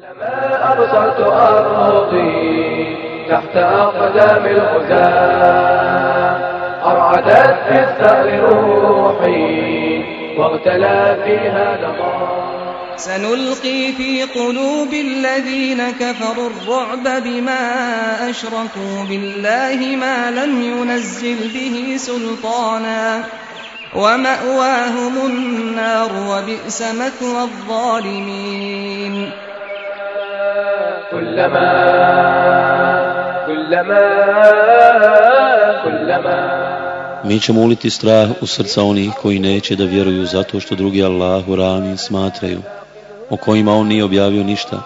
كلما أبصرت أرضي تحت أقدام الغزاة أرعدت في الثأر روحي واغتلى فيها دمار. سنلقي في قلوب الذين كفروا الرعب بما أشركوا بالله ما لم ينزل به سلطانا. ومأواهم النار وبئس مثوى الظالمين. كلما كلما كلما Mi ćemo uliti strah u srca onih koji neće da vjeruju zato što drugi Allahu ravnim smatraju, o kojima on nije objavio ništa.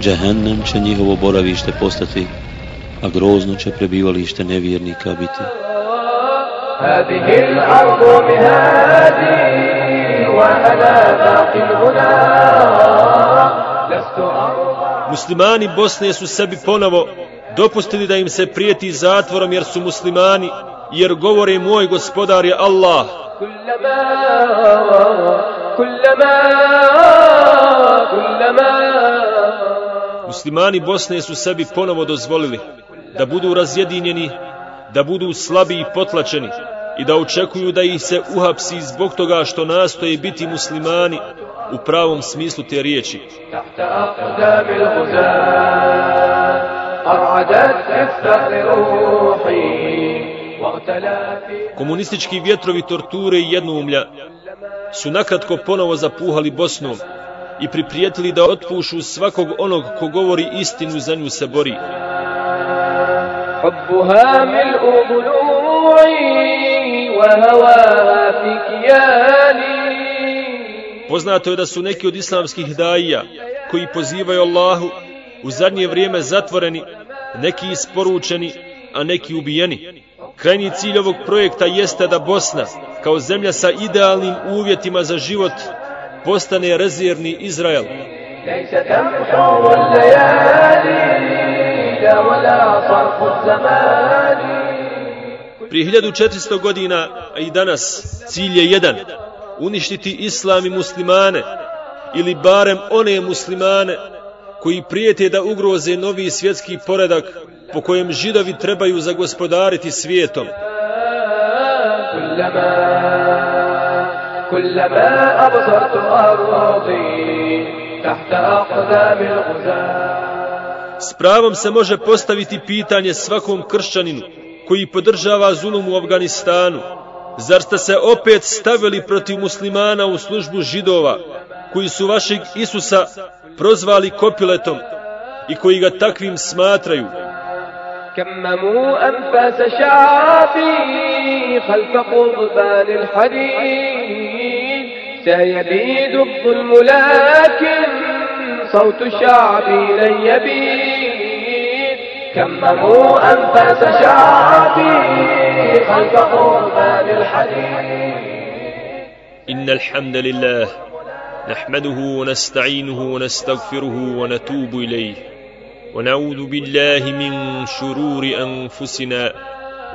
Džehennem će njihovo boravište postati, a grozno će prebivalište nevjernika biti. هذه الأرض مهادي وأنا باق هنا لست أرضى Muslimani Bosne su sebi ponovo dopustili da im se prijeti zatvorom jer su muslimani, jer govore moj gospodar je Allah. Muslimani Bosne su sebi ponovo dozvolili da budu razjedinjeni, da budu slabi i potlačeni i da očekuju da ih se uhapsi zbog toga što nastoje biti muslimani, u pravom smislu te riječi. تحت أقدام الغزاة أرعدت في الثأر روحي واغتلى في Komunistički vjetrovi torture i jednoumlja su nakratko ponovo zapuhali Bosnom i priprijetili da otpušu svakog onog ko govori istinu za nju se bori. حبها ملء ضلوعي وهواها في كياني Poznato je da su neki od islamskih daija koji pozivaju Allahu u zadnje vrijeme zatvoreni, neki isporučeni, a neki ubijeni. Krajni cilj ovog projekta jeste da Bosna, kao zemlja sa idealnim uvjetima za život, postane rezervni Izrael. Prije 1400 godina, a i danas, cilj je jedan – uništiti islam i muslimane ili barem one muslimane koji prijete da ugroze novi svjetski poredak po kojem židovi trebaju zagospodariti svijetom. S pravom se može postaviti pitanje svakom kršćaninu koji podržava zulum u Afganistanu, Zar ste se opet stavili protiv muslimana u službu židova, koji su vašeg Isusa prozvali kopiletom i koji ga takvim smatraju? كمموا أنفاس شعبي خلف قضبان الحديد سيبيد الظلم لكن صوت شعبي لن يبيد كمموا أنفاس شعبي قضبان الحديد إن الحمد لله نحمده ونستعينه ونستغفره ونتوب إليه. ونعوذ بالله من شرور أنفسنا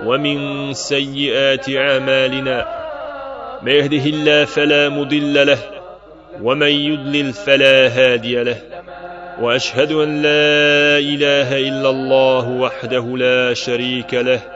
ومن سيئات أعمالنا. ما يهده الله فلا مضل له ومن يضلل فلا هادي له. وأشهد أن لا إله إلا الله وحده لا شريك له.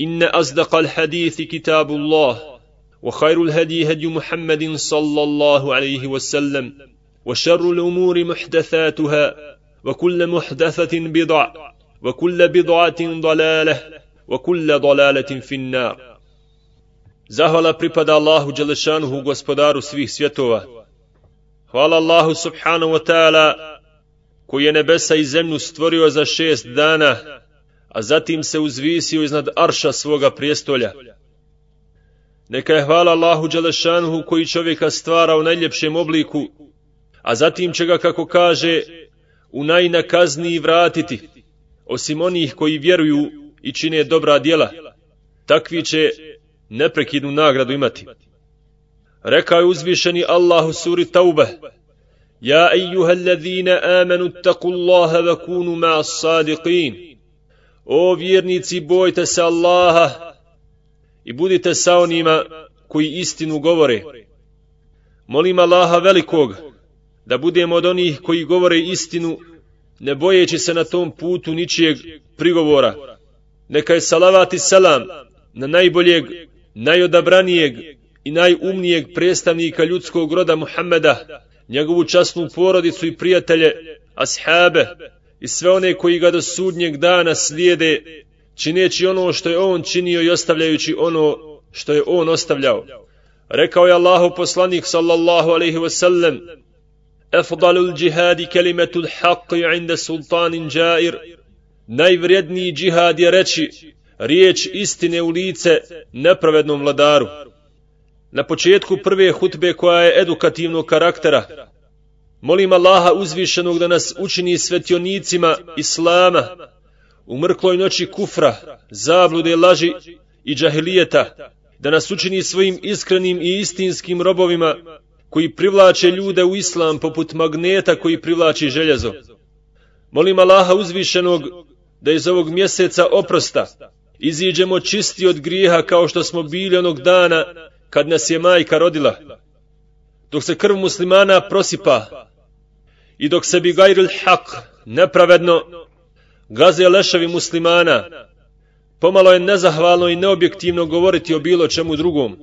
ان اصدق الحديث كتاب الله وخير الهدي هدي محمد صلى الله عليه وسلم وشر الأمور محدثاتها وكل محدثه بدع وكل بضعة ضلالة وكل ضلالة في النار Zahvala pripada Allahu Đelešanuhu, gospodaru svih svjetova. Hvala Allahu subhanahu wa ta'ala, koji je nebesa i zemlju stvorio za šest dana, a zatim se uzvisio iznad arša svoga prijestolja. Neka je hvala Allahu Đelešanuhu, koji čovjeka stvara u najljepšem obliku, a zatim će ga, kako kaže, u najnakazniji vratiti, osim onih koji vjeruju i čine dobra djela. Takvi će neprekidnu nagradu imati. Rekao je uzvišeni Allah u suri Taube, Ja ejuha alladhina amanu taku Allaha wa kunu ma sadiqin. O vjernici, bojte se Allaha i budite sa onima koji istinu govore. Molim Allaha velikog da budemo od onih koji govore istinu, ne bojeći se na tom putu ničijeg prigovora. Neka je salavat i salam na najboljeg najodabranijeg i najumnijeg predstavnika ljudskog roda Muhammeda, njegovu časnu porodicu i prijatelje, ashabe i sve one koji ga do sudnjeg dana slijede, čineći ono što je on činio i ostavljajući ono što je on ostavljao. Rekao je Allahu poslanik sallallahu alaihi wasallam, Efdalul džihadi kelimetul haqqi inda sultanin džair, najvrijedniji džihad je reći, riječ istine u lice nepravednom vladaru. Na početku prve hutbe koja je edukativnog karaktera, molim Allaha uzvišenog da nas učini svetionicima Islama u mrkloj noći kufra, zablude, laži i džahilijeta, da nas učini svojim iskrenim i istinskim robovima koji privlače ljude u Islam poput magneta koji privlači željezo. Molim Allaha uzvišenog da iz ovog mjeseca oprosta iziđemo čisti od grijeha kao što smo bili onog dana kad nas je majka rodila. Dok se krv muslimana prosipa i dok se bi gajril haq, nepravedno gaze leševi muslimana, pomalo je nezahvalno i neobjektivno govoriti o bilo čemu drugom.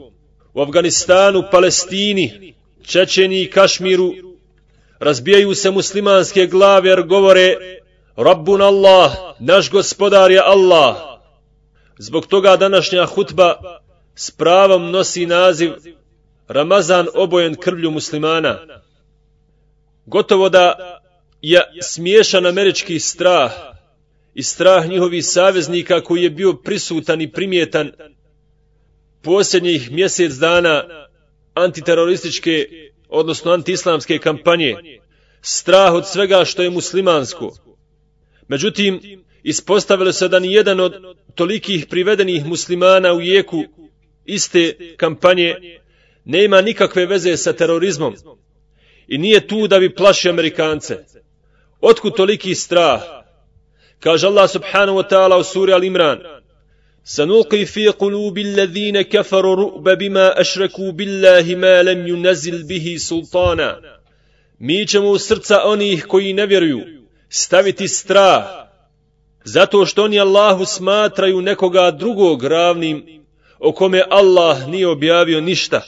U Afganistanu, Palestini, Čečeni i Kašmiru razbijaju se muslimanske glave jer govore Rabbun Allah, naš gospodar je Allah, Zbog toga današnja hutba s pravom nosi naziv Ramazan obojen krvlju muslimana. Gotovo da je smiješan američki strah i strah njihovih saveznika koji je bio prisutan i primjetan posljednjih mjesec dana antiterorističke, odnosno antiislamske kampanje, strah od svega što je muslimansko. Međutim, ispostavilo se da ni jedan od tolikih privedenih muslimana u jeku iste kampanje nema nikakve veze sa terorizmom i nije tu da bi plaši Amerikance. Otkud toliki strah? Kaže Allah subhanahu wa ta'ala u suri Al-Imran سنلقي في قلوب الذين كفروا رؤب بما أشركوا بالله ما لم ينزل به سلطانا Mi ćemo u srca onih koji ne vjeruju staviti strah zato što oni Allahu smatraju nekoga drugog ravnim o kome Allah nije objavio ništa.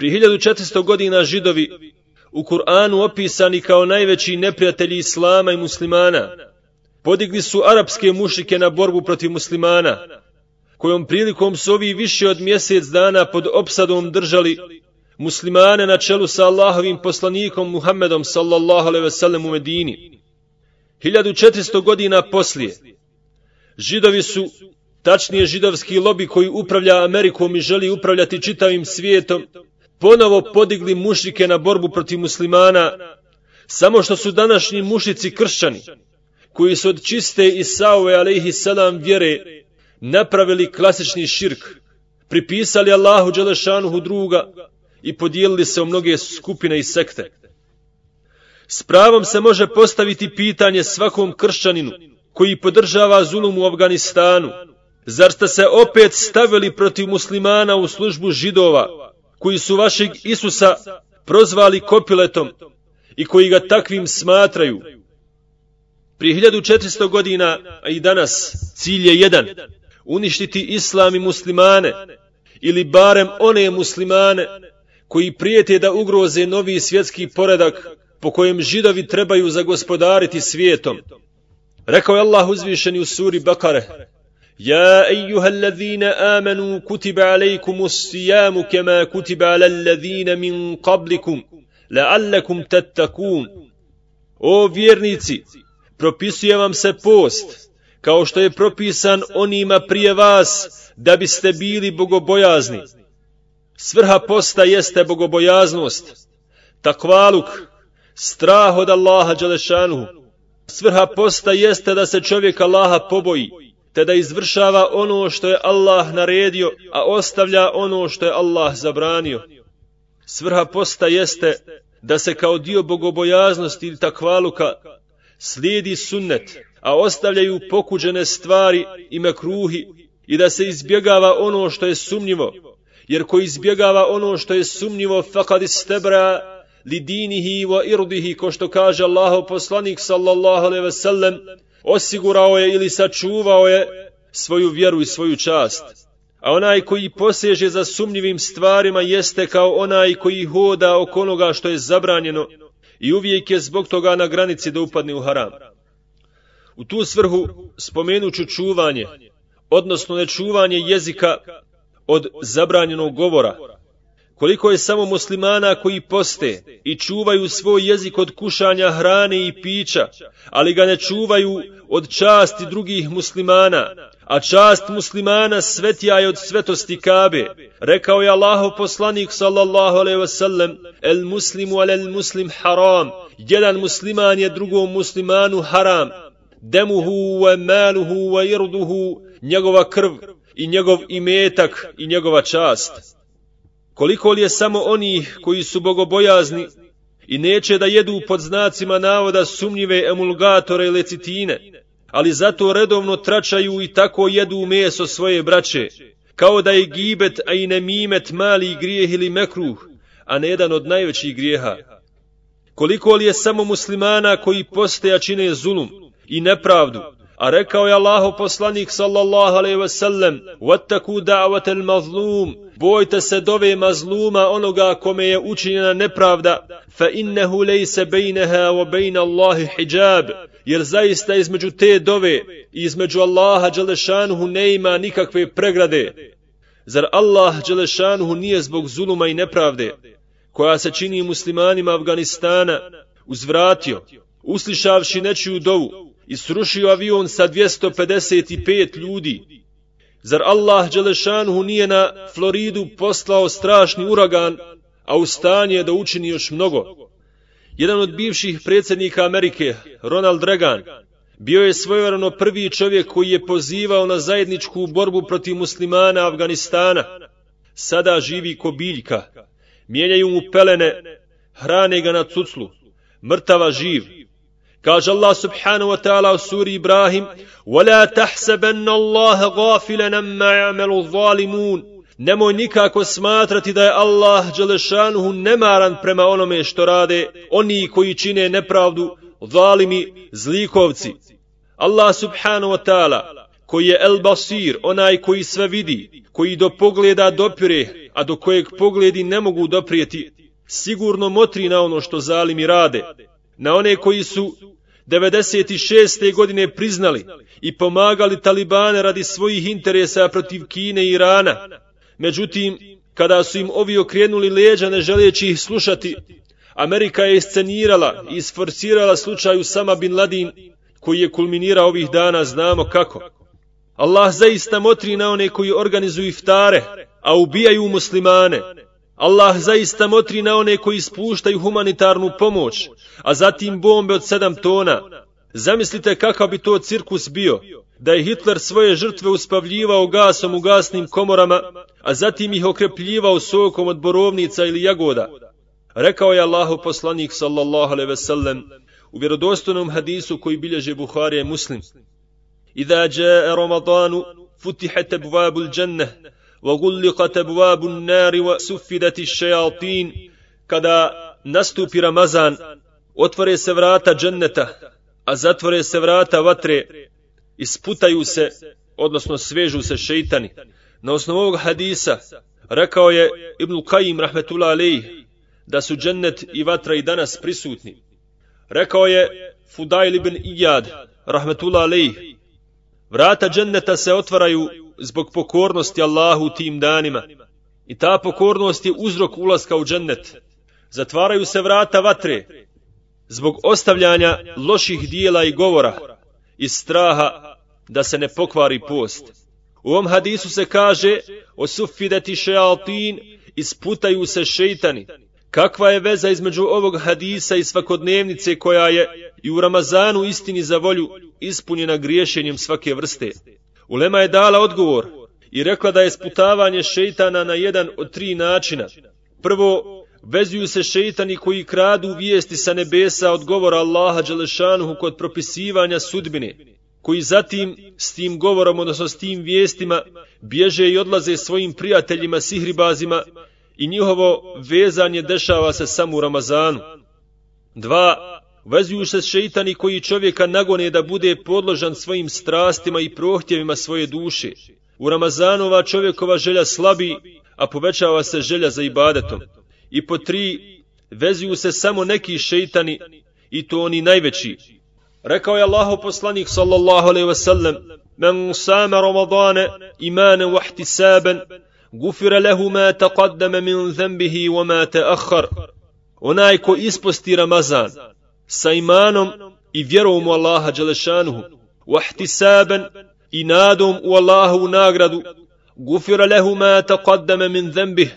Pri 1400 godina židovi u Kur'anu opisani kao najveći neprijatelji Islama i muslimana podigli su arapske mušike na borbu protiv muslimana kojom prilikom su ovi više od mjesec dana pod opsadom držali muslimane na čelu sa Allahovim poslanikom Muhammedom sallallahu alaihi ve sellem u Medini. 1400 godina poslije, židovi su, tačnije židovski lobi koji upravlja Amerikom i želi upravljati čitavim svijetom, ponovo podigli mušike na borbu protiv muslimana, samo što su današnji mušici kršćani, koji su od čiste i saove alaihi salam vjere napravili klasični širk, pripisali Allahu Đelešanuhu druga i podijelili se u mnoge skupine i sekte. S pravom se može postaviti pitanje svakom kršćaninu koji podržava zulum u Afganistanu. Zar ste se opet stavili protiv muslimana u službu židova koji su vašeg Isusa prozvali kopiletom i koji ga takvim smatraju? Prije 1400 godina, a i danas, cilj je jedan, uništiti islam i muslimane, ili barem one muslimane koji prijete da ugroze novi svjetski poredak po kojem židovi trebaju zagospodariti svijetom. Rekao je Allah uzvišeni u suri Bakare, Ja أيها allazina amanu kutiba عليكم الصيام كما kutiba على الذين min qablikum, لعلكم tattakun. O vjernici, propisuje vam se post, kao što je propisan onima prije vas, da biste bili bogobojazni. Svrha posta jeste bogobojaznost, takvaluk, strah od Allaha Đalešanuhu. Svrha posta jeste da se čovjek Allaha poboji, te da izvršava ono što je Allah naredio, a ostavlja ono što je Allah zabranio. Svrha posta jeste da se kao dio bogobojaznosti ili takvaluka slijedi sunnet, a ostavljaju pokuđene stvari i mekruhi i da se izbjegava ono što je sumnjivo, jer ko izbjegava ono što je sumnjivo, fakad istebra li dinihi wa irdihi, ko što kaže Allaho poslanik sallallahu alaihi ve sellem, osigurao je ili sačuvao je svoju vjeru i svoju čast. A onaj koji poseže za sumnjivim stvarima jeste kao onaj koji hoda oko onoga što je zabranjeno i uvijek je zbog toga na granici da upadne u haram. U tu svrhu spomenuću čuvanje, odnosno nečuvanje jezika od zabranjenog govora. Koliko je samo muslimana koji poste i čuvaju svoj jezik od kušanja hrane i pića, ali ga ne čuvaju od časti drugih muslimana, a čast muslimana svetija je od svetosti Kabe. Rekao je Allahu poslanik sallallahu alaihi wasallam, el muslimu al el muslim haram, jedan musliman je drugom muslimanu haram, demuhu wa maluhu wa irduhu, njegova krv i njegov imetak i njegova čast. Koliko li je samo oni koji su bogobojazni i neće da jedu pod znacima navoda sumnjive emulgatore i lecitine, ali zato redovno tračaju i tako jedu meso svoje braće, kao da je gibet, a i nemimet mali grijeh ili mekruh, a ne jedan od najvećih grijeha. Koliko li je samo muslimana koji posteja čine zulum, i nepravdu. A rekao je Allahu poslanik sallallahu alejhi ve sellem: دَعْوَةَ الْمَظْلُومِ mazlum." Bojte se dove mazluma onoga kome je učinjena nepravda, fa innehu laysa bejneha wa bejna Allahi hijab. Jer zaista između te dove i između Allaha Đelešanuhu ne ima nikakve pregrade. Zar Allah Đelešanuhu nije zbog zuluma i nepravde koja se čini muslimanima Afganistana uzvratio, uslišavši nečiju dovu, i srušio avion sa 255 ljudi. Zar Allah Đelešanuhu nije na Floridu poslao strašni uragan, a u stanje da učini još mnogo? Jedan od bivših predsjednika Amerike, Ronald Reagan, bio je svojvrano prvi čovjek koji je pozivao na zajedničku borbu protiv muslimana Afganistana. Sada živi ko biljka, mijenjaju mu pelene, hrane ga na cuclu, mrtava živ, Kaže Allah subhanahu wa ta'ala u suri Ibrahim وَلَا تَحْسَبَنَّ اللَّهَ غَافِلًا مَّا يَعْمَلُ الظَّالِمُونَ Nemoj nikako smatrati da je Allah Đelešanuhu nemaran prema onome što rade oni koji čine nepravdu, zalimi, zlikovci. Allah subhanahu wa ta'ala koji je El Basir, onaj koji sve vidi, koji do pogleda dopire, a do kojeg pogledi ne mogu doprijeti, sigurno motri na ono što zalimi rade na one koji su 96. godine priznali i pomagali talibane radi svojih interesa protiv Kine i Irana. Međutim, kada su im ovi okrenuli leđa ne želeći ih slušati, Amerika je iscenirala i isforsirala slučaj Usama Bin Ladin, koji je kulminirao ovih dana, znamo kako. Allah zaista motri na one koji organizuju iftare, a ubijaju muslimane, Allah zaista motri na one koji spuštaju humanitarnu pomoć, a zatim bombe od sedam tona. Zamislite kakav bi to cirkus bio, da je Hitler svoje žrtve uspavljivao gasom u gasnim komorama, a zatim ih okrepljivao sokom od borovnica ili jagoda. Rekao je Allahu poslanik sallallahu alaihi ve sellem u vjerodostojnom hadisu koji bilježe Buharije muslim. Iza jae Ramadanu futihat abwabul jannah وغلقت ابواب النار وسفدت الشياطين kada nastupi Ramazan otvore se vrata dženneta a zatvore se vrata vatre isputaju se odnosno svežu se šeitani na osnovu ovog hadisa rekao je Ibn Qayyim rahmetullah alejh da su džennet i vatra i danas prisutni rekao je Fudail ibn Iyad rahmetullah alejh, vrata dženneta se otvaraju zbog pokornosti Allahu tim danima. I ta pokornost je uzrok ulaska u džennet. Zatvaraju se vrata vatre zbog ostavljanja loših dijela i govora iz straha da se ne pokvari post. U ovom hadisu se kaže o sufideti šealtin isputaju se šeitani. Kakva je veza između ovog hadisa i svakodnevnice koja je i u Ramazanu istini za volju ispunjena griješenjem svake vrste? Ulema je dala odgovor i rekla da je sputavanje šeitana na jedan od tri načina. Prvo, vezuju se šeitani koji kradu vijesti sa nebesa od govora Allaha Đelešanuhu kod propisivanja sudbine, koji zatim s tim govorom, odnosno s tim vijestima, bježe i odlaze svojim prijateljima, sihribazima i njihovo vezanje dešava se samo u Ramazanu. Dva, vezuju se šeitani koji čovjeka nagone da bude podložan svojim strastima i prohtjevima svoje duše. U Ramazanova čovjekova želja slabi, a povećava se želja za ibadetom. I po tri, vezuju se samo neki šeitani i to oni najveći. Rekao je Allahu poslanik sallallahu alaihi ve sellem, men sama Ramadane imane wahtisaben, gufira lehu ma taqaddama min zambihi wa ma ta'akhkhar." Onaj ko isposti Ramazan sa imanom i vjerom u Allaha Đelešanuhu, wahtisaben i nadom u Allahu nagradu, gufira lehu ma taqaddama min zambih,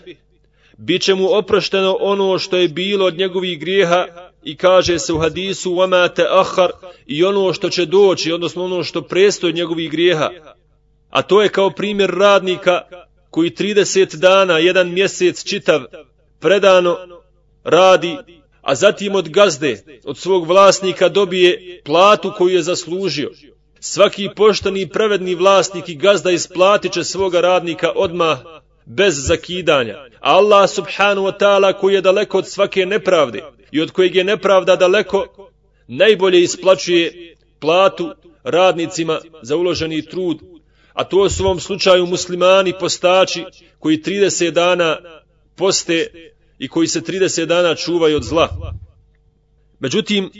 bit mu oprošteno ono što je bilo od njegovih grijeha i kaže se u hadisu وَمَا تَأَخَرْ i ono što će doći, odnosno ono što prestoji od njegovih grijeha. A to je kao primjer radnika koji 30 dana, jedan mjesec čitav, predano radi, a zatim od gazde, od svog vlasnika dobije platu koju je zaslužio. Svaki pošteni i pravedni vlasnik i gazda isplatit će svoga radnika odmah bez zakidanja. Allah subhanu wa ta'ala koji je daleko od svake nepravde i od kojeg je nepravda daleko, najbolje isplaćuje platu radnicima za uloženi trud, a to su u ovom slučaju muslimani postači koji 30 dana poste i koji se 30 dana čuvaju od zla. Međutim,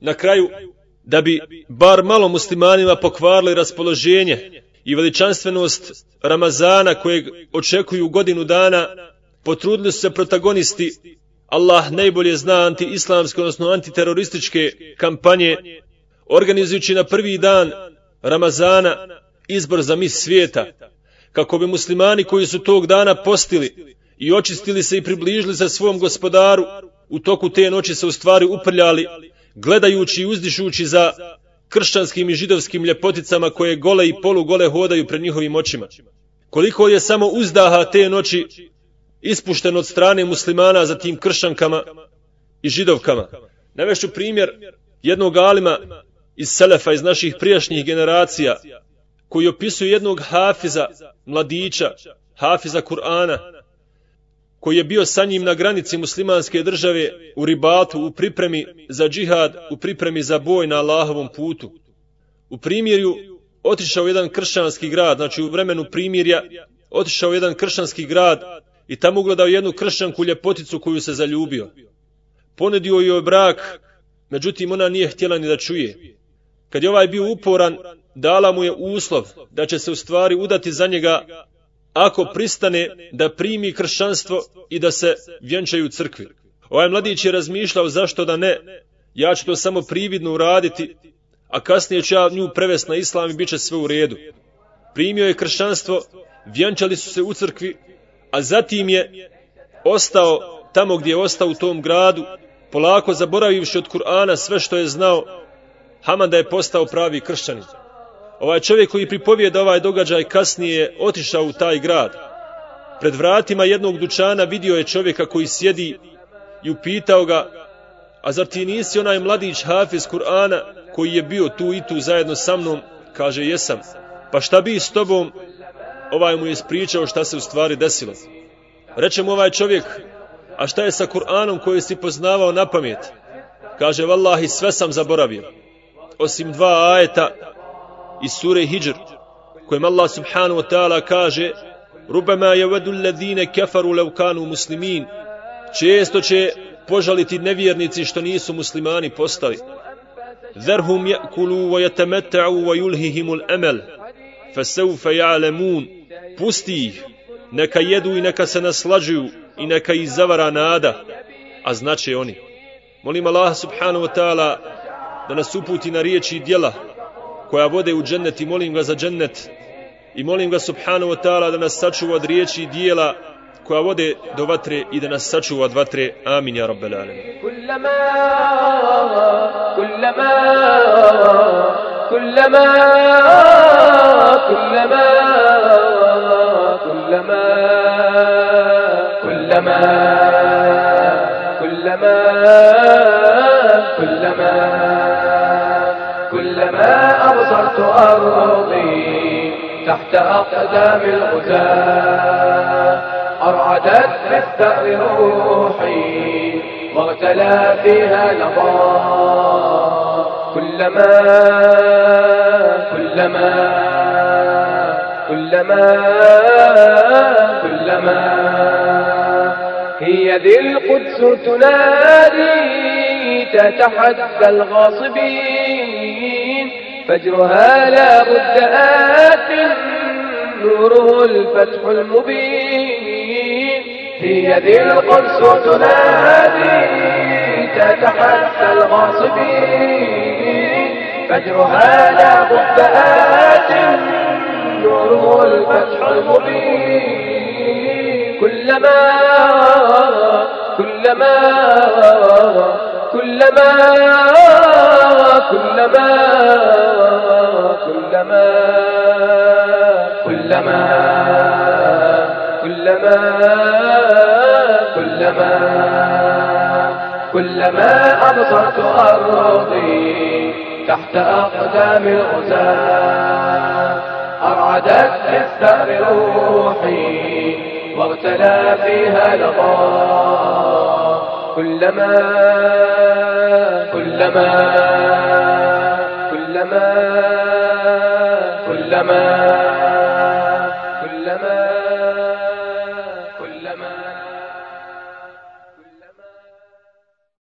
na kraju, da bi bar malo muslimanima pokvarili raspoloženje i veličanstvenost Ramazana kojeg očekuju godinu dana, potrudili su se protagonisti, Allah najbolje zna anti-islamske, odnosno antiterorističke kampanje, organizujući na prvi dan Ramazana izbor za mis svijeta, kako bi muslimani koji su tog dana postili i očistili se i približili se svom gospodaru, u toku te noći se u stvari uprljali, gledajući i uzdišući za kršćanskim i židovskim ljepoticama koje gole i polugole hodaju pred njihovim očima. Koliko je samo uzdaha te noći ispušten od strane muslimana za tim kršćankama i židovkama. Navešću primjer jednog alima iz Selefa, iz naših prijašnjih generacija, koji opisuje jednog hafiza, mladića, hafiza Kur'ana, koji je bio sa njim na granici muslimanske države u ribatu, u pripremi za džihad, u pripremi za boj na Allahovom putu. U primjerju otišao jedan kršćanski grad, znači u vremenu primjerja otišao jedan kršćanski grad i tamo ugledao jednu kršćanku ljepoticu koju se zaljubio. Ponedio joj brak, međutim ona nije htjela ni da čuje. Kad je ovaj bio uporan, dala mu je uslov da će se u stvari udati za njega ako pristane da primi kršćanstvo i da se vjenčaju u crkvi. Ovaj mladić je razmišljao zašto da ne, ja ću to samo prividno uraditi, a kasnije ću ja nju prevest na islam i bit će sve u redu. Primio je kršćanstvo, vjenčali su se u crkvi, a zatim je ostao tamo gdje je ostao u tom gradu, polako zaboravivši od Kur'ana sve što je znao, Haman da je postao pravi kršćanin. Ovaj čovjek koji pripovijeda ovaj događaj kasnije otišao u taj grad. Pred vratima jednog dućana vidio je čovjeka koji sjedi i upitao ga, a zar ti nisi onaj mladić Hafiz Kur'ana koji je bio tu i tu zajedno sa mnom? Kaže, jesam. Pa šta bi s tobom? Ovaj mu je ispričao šta se u stvari desilo. Reče mu ovaj čovjek, a šta je sa Kur'anom koji si poznavao na pamet? Kaže, vallahi, sve sam zaboravio. Osim dva ajeta iz sure Hijr, kojem Allah subhanahu wa ta'ala kaže Rubama je vedu ledine kefaru levkanu muslimin. Često će požaliti nevjernici što nisu muslimani postali. Zerhum jakulu wa jatemeta'u wa yulhihimu al-amal fasawfa ya'lamun. Pusti ih. Neka jedu i neka se naslađuju i neka ih zavara nada. A znače oni. Molim Allah subhanahu wa ta'ala da nas uputi na riječi i djela koja vode u džennet i molim ga za džennet i molim ga subhanahu wa ta'ala da nas sačuva od riječi i dijela koja vode do vatre i da nas sačuva od vatre. Amin, ja rabbel alem. Kullama, kullama, kullama, kullama, kullama, kullama, kullama, kullama, تحت أقدام الغزاة أرعدت بالثأر روحي واغتلى فيها لظى كلما كلما كلما كلما هي ذي القدس تنادي تتحدى الغاصبين. فجرها لا بد آت نوره الفتح المبين. هي ذي القدس تنادي تتحدى الغاصبين. فجرها لا بد آت نوره الفتح المبين. كلما كلما كلما كلما كلما كلما أبصرت أرضي تحت أقدام الغزاة أرعدت بالثأر روحي واغتلى فيها لظى. كلما كلما كلما كلما كلما